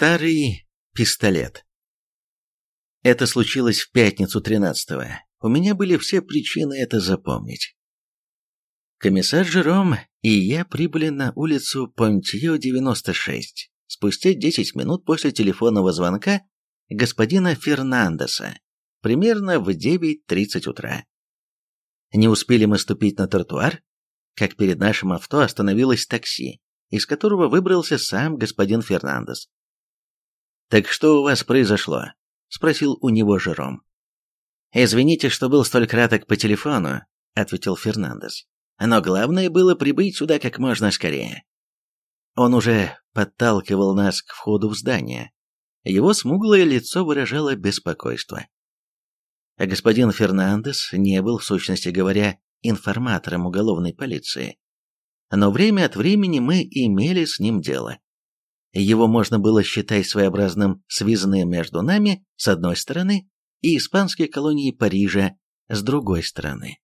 Старый пистолет. Это случилось в пятницу 13-го. У меня были все причины это запомнить. Комиссар Жером и я прибыли на улицу Понтье 96 спустя 10 минут после телефонного звонка господина Фернандеса, примерно в 9.30 утра. Не успели мы ступить на тротуар, как перед нашим авто остановилось такси, из которого выбрался сам господин Фернандес. «Так что у вас произошло?» — спросил у него Жером. «Извините, что был столь краток по телефону», — ответил Фернандес. «Но главное было прибыть сюда как можно скорее». Он уже подталкивал нас к входу в здание. Его смуглое лицо выражало беспокойство. А господин Фернандес не был, в сущности говоря, информатором уголовной полиции. Но время от времени мы имели с ним дело. Его можно было считать своеобразным связанным между нами, с одной стороны, и испанской колонией Парижа, с другой стороны.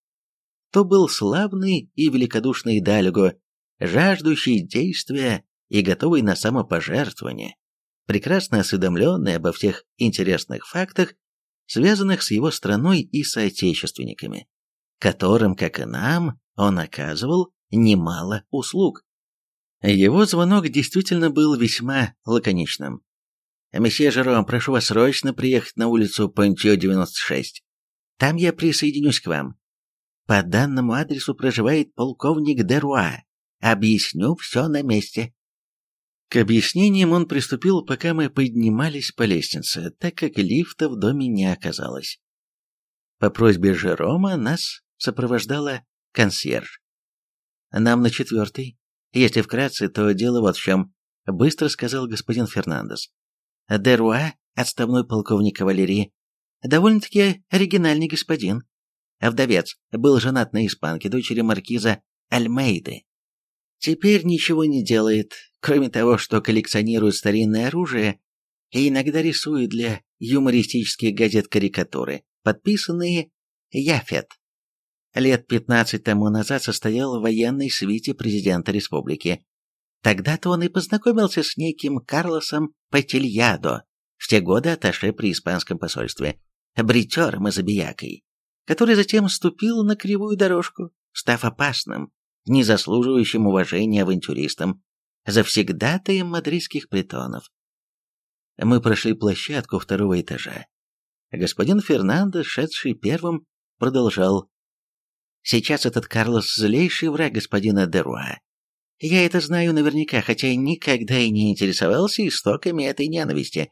То был славный и великодушный Дальго, жаждущий действия и готовый на самопожертвование, прекрасно осведомленный обо всех интересных фактах, связанных с его страной и соотечественниками, которым, как и нам, он оказывал немало услуг. Его звонок действительно был весьма лаконичным. «Месье Жером, прошу вас срочно приехать на улицу Понтье 96. Там я присоединюсь к вам. По данному адресу проживает полковник Деруа. Объясню все на месте». К объяснениям он приступил, пока мы поднимались по лестнице, так как лифта в доме не оказалось. По просьбе Жерома нас сопровождала консьерж. «Нам на четвертый. Если вкратце, то дело вот в чем», — быстро сказал господин Фернандес. «Деруа, отставной полковник кавалерии, довольно-таки оригинальный господин. Вдовец, был женат на испанке, дочери маркиза Альмейды. Теперь ничего не делает, кроме того, что коллекционирует старинное оружие и иногда рисует для юмористических газет карикатуры, подписанные «Яфет». Лет 15 тому назад состоял в военной свите президента республики. Тогда-то он и познакомился с неким Карлосом Патильядо, в те годы атташе при испанском посольстве, бритером и забиякой, который затем ступил на кривую дорожку, став опасным, не заслуживающим уважения авантюристом, завсегдатаем мадридских притонов. Мы прошли площадку второго этажа. Господин Фернандо, шедший первым, продолжал. «Сейчас этот Карлос злейший враг господина Деруа. Я это знаю наверняка, хотя никогда и не интересовался истоками этой ненависти.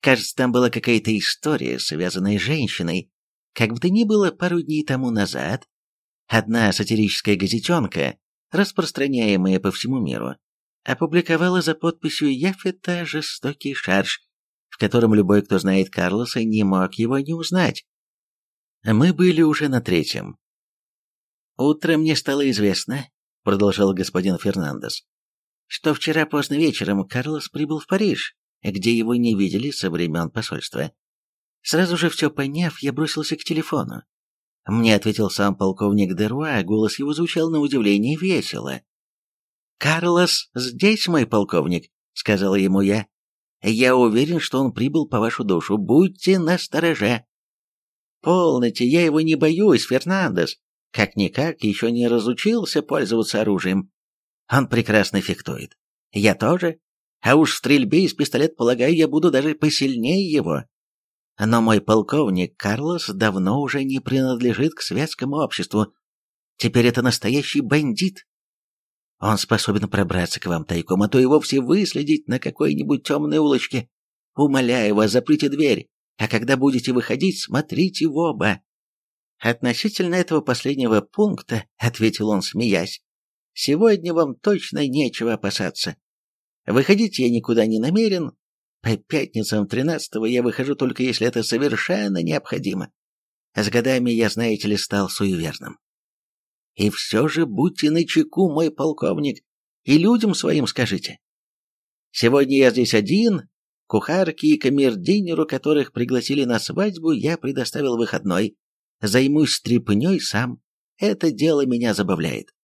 Кажется, там была какая-то история, связанная с женщиной. Как бы то ни было, пару дней тому назад одна сатирическая газетенка, распространяемая по всему миру, опубликовала за подписью Яфета жестокий шарж, в котором любой, кто знает Карлоса, не мог его не узнать. Мы были уже на третьем. «Утром мне стало известно», — продолжал господин Фернандес, «что вчера поздно вечером Карлос прибыл в Париж, где его не видели со времен посольства. Сразу же все поняв, я бросился к телефону. Мне ответил сам полковник Деруа, голос его звучал на удивление весело. «Карлос здесь, мой полковник», — сказала ему я. «Я уверен, что он прибыл по вашу душу. Будьте настороже». «Полноте, я его не боюсь, Фернандес. Как-никак еще не разучился пользоваться оружием. Он прекрасно фехтует. Я тоже. А уж в стрельбе из пистолет, полагаю, я буду даже посильнее его. Но мой полковник Карлос давно уже не принадлежит к светскому обществу. Теперь это настоящий бандит. Он способен пробраться к вам тайком, а то и вовсе выследить на какой-нибудь темной улочке. Умоляю вас, заприте дверь, а когда будете выходить, смотрите в оба. Относительно этого последнего пункта, ответил он, смеясь, сегодня вам точно нечего опасаться. Выходить я никуда не намерен, по пятницам тринадцатого я выхожу только если это совершенно необходимо. С годами я, знаете ли, стал суеверным. И все же будьте начеку, мой полковник, и людям своим скажите. Сегодня я здесь один, кухарке и камердинеру, которых пригласили на свадьбу, я предоставил выходной. Займусь стряпней сам. Это дело меня забавляет.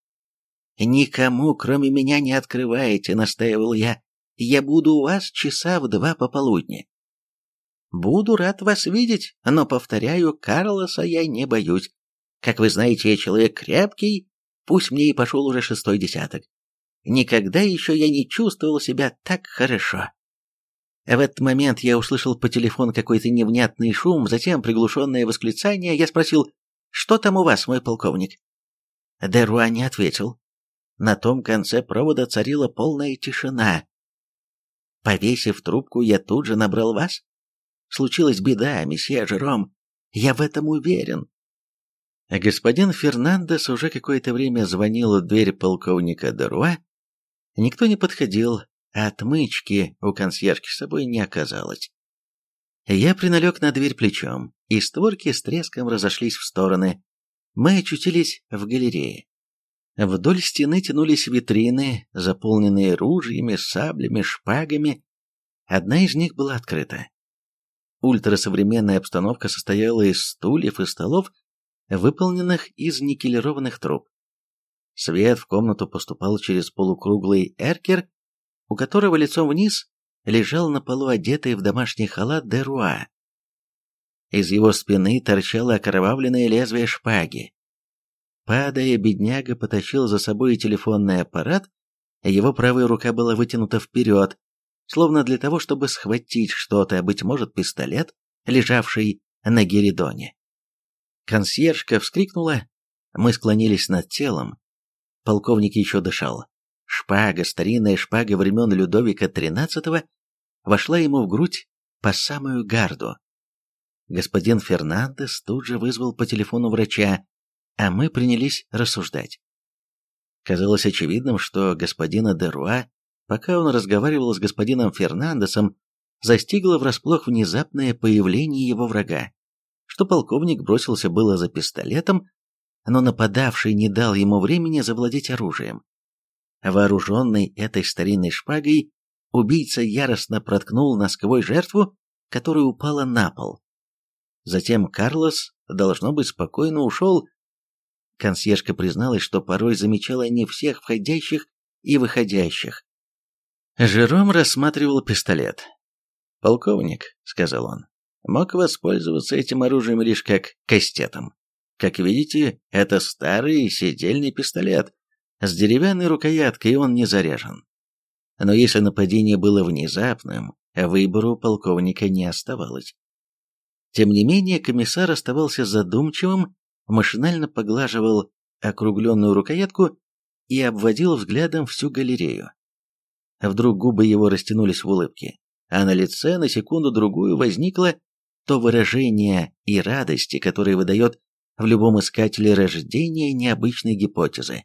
«Никому, кроме меня, не открывайте», — настаивал я. Я буду у вас часа в два пополудни. Буду рад вас видеть, но, повторяю, Карлоса я не боюсь. Как вы знаете, я человек крепкий, пусть мне и пошел уже шестой десяток. Никогда еще я не чувствовал себя так хорошо. В этот момент я услышал по телефону какой-то невнятный шум, затем приглушенное восклицание. Я спросил, что там у вас, мой полковник? Деруа не ответил. На том конце провода царила полная тишина. Повесив трубку, я тут же набрал вас. Случилась беда, месье Жером. Я в этом уверен. Господин Фернандес уже какое-то время звонил в дверь полковника Деруа. Никто не подходил, а отмычки у консьержки с собой не оказалось. Я приналег на дверь плечом, и створки с треском разошлись в стороны. Мы очутились в галерее. Вдоль стены тянулись витрины, заполненные ружьями, саблями, шпагами. Одна из них была открыта. Ультрасовременная обстановка состояла из стульев и столов, выполненных из никелированных труб. Свет в комнату поступал через полукруглый эркер, у которого лицом вниз лежал на полу одетый в домашний халат Деруа. Из его спины торчало окровавленное лезвие шпаги. Падая, бедняга потащил за собой телефонный аппарат, его правая рука была вытянута вперед, словно для того, чтобы схватить что-то, а быть может, пистолет, лежавший на геридоне. Консьержка вскрикнула, мы склонились над телом. Полковник еще дышал. Шпага, старинная шпага времен Людовика XIII, вошла ему в грудь по самую гарду. Господин Фернандес тут же вызвал по телефону врача, а мы принялись рассуждать. Казалось очевидным, что господина Деруа пока он разговаривал с господином Фернандесом, застигло врасплох внезапное появление его врага, что полковник бросился было за пистолетом, но нападавший не дал ему времени завладеть оружием. Вооруженный этой старинной шпагой, убийца яростно проткнул насквозь жертву, которая упала на пол. Затем Карлос, должно быть, спокойно ушел. Консьержка призналась, что порой замечала не всех входящих и выходящих, Жером рассматривал пистолет. «Полковник», — сказал он, — «мог воспользоваться этим оружием лишь как кастетом. Как видите, это старый седельный пистолет с деревянной рукояткой, и он не заряжен. Но если нападение было внезапным, выбору полковника не оставалось. Тем не менее, комиссар оставался задумчивым, машинально поглаживал округленную рукоятку и обводил взглядом всю галерею. Вдруг губы его растянулись в улыбке, а на лице на секунду-другую возникло то выражение и радости, которое выдает в любом искателе рождения необычной гипотезы.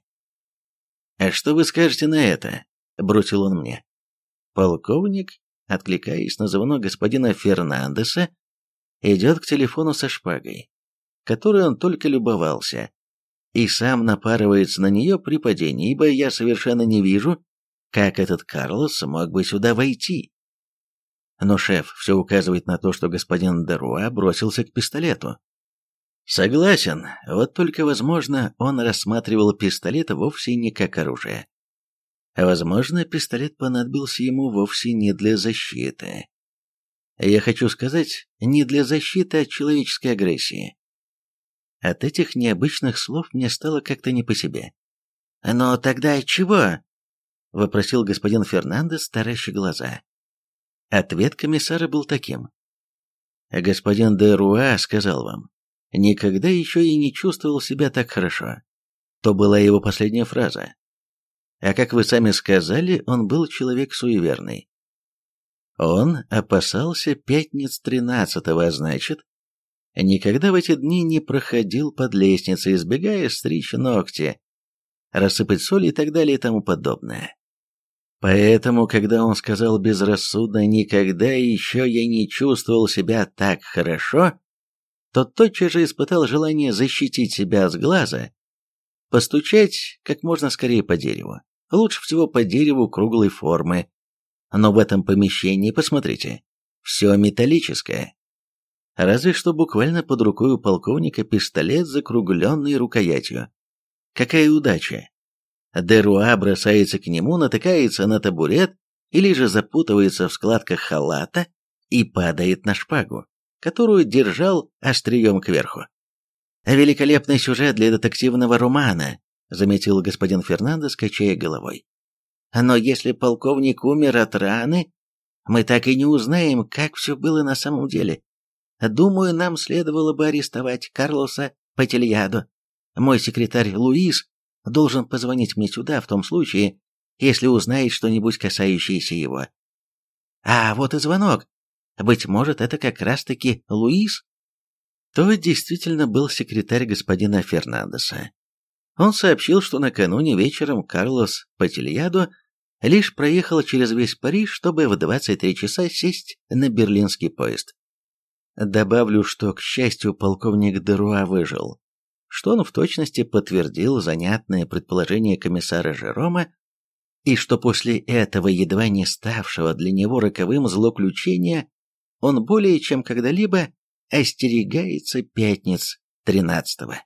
«А что вы скажете на это?» – бросил он мне. Полковник, откликаясь на звонок господина Фернандеса, идет к телефону со шпагой, которой он только любовался, и сам напарывается на нее при падении, ибо я совершенно не вижу, как этот Карлос смог бы сюда войти? Но шеф все указывает на то, что господин Деруа бросился к пистолету. Согласен, вот только, возможно, он рассматривал пистолет вовсе не как оружие. Возможно, пистолет понадобился ему вовсе не для защиты. Я хочу сказать, не для защиты от человеческой агрессии. От этих необычных слов мне стало как-то не по себе. «Но тогда чего?» — вопросил господин Фернандес, таращи глаза. Ответ комиссара был таким. «Господин де Руа сказал вам, никогда еще и не чувствовал себя так хорошо. То была его последняя фраза. А как вы сами сказали, он был человек суеверный. Он опасался пятниц тринадцатого, а значит, никогда в эти дни не проходил под лестницей, избегая стричь ногти, рассыпать соль и так далее и тому подобное. Поэтому, когда он сказал безрассудно «никогда еще я не чувствовал себя так хорошо», то тотчас же испытал желание защитить себя с глаза, постучать как можно скорее по дереву. Лучше всего по дереву круглой формы. Но в этом помещении, посмотрите, все металлическое. Разве что буквально под рукой у полковника пистолет, закругленный рукоятью. Какая удача! Деруа бросается к нему, натыкается на табурет или же запутывается в складках халата и падает на шпагу, которую держал острием кверху. «Великолепный сюжет для детективного романа», — заметил господин Фернандо, качая головой. «Но если полковник умер от раны, мы так и не узнаем, как все было на самом деле. Думаю, нам следовало бы арестовать Карлоса Пательядо. Мой секретарь Луис должен позвонить мне сюда в том случае, если узнает что-нибудь касающееся его. А вот и звонок. Быть может, это как раз-таки Луис? То действительно был секретарь господина Фернандеса. Он сообщил, что накануне вечером Карлос Пательядо лишь проехал через весь Париж, чтобы в 23 часа сесть на берлинский поезд. Добавлю, что, к счастью, полковник Деруа выжил, что он в точности подтвердил занятное предположение комиссара Жерома, и что после этого едва не ставшего для него роковым злоключения он более чем когда-либо остерегается пятниц тринадцатого.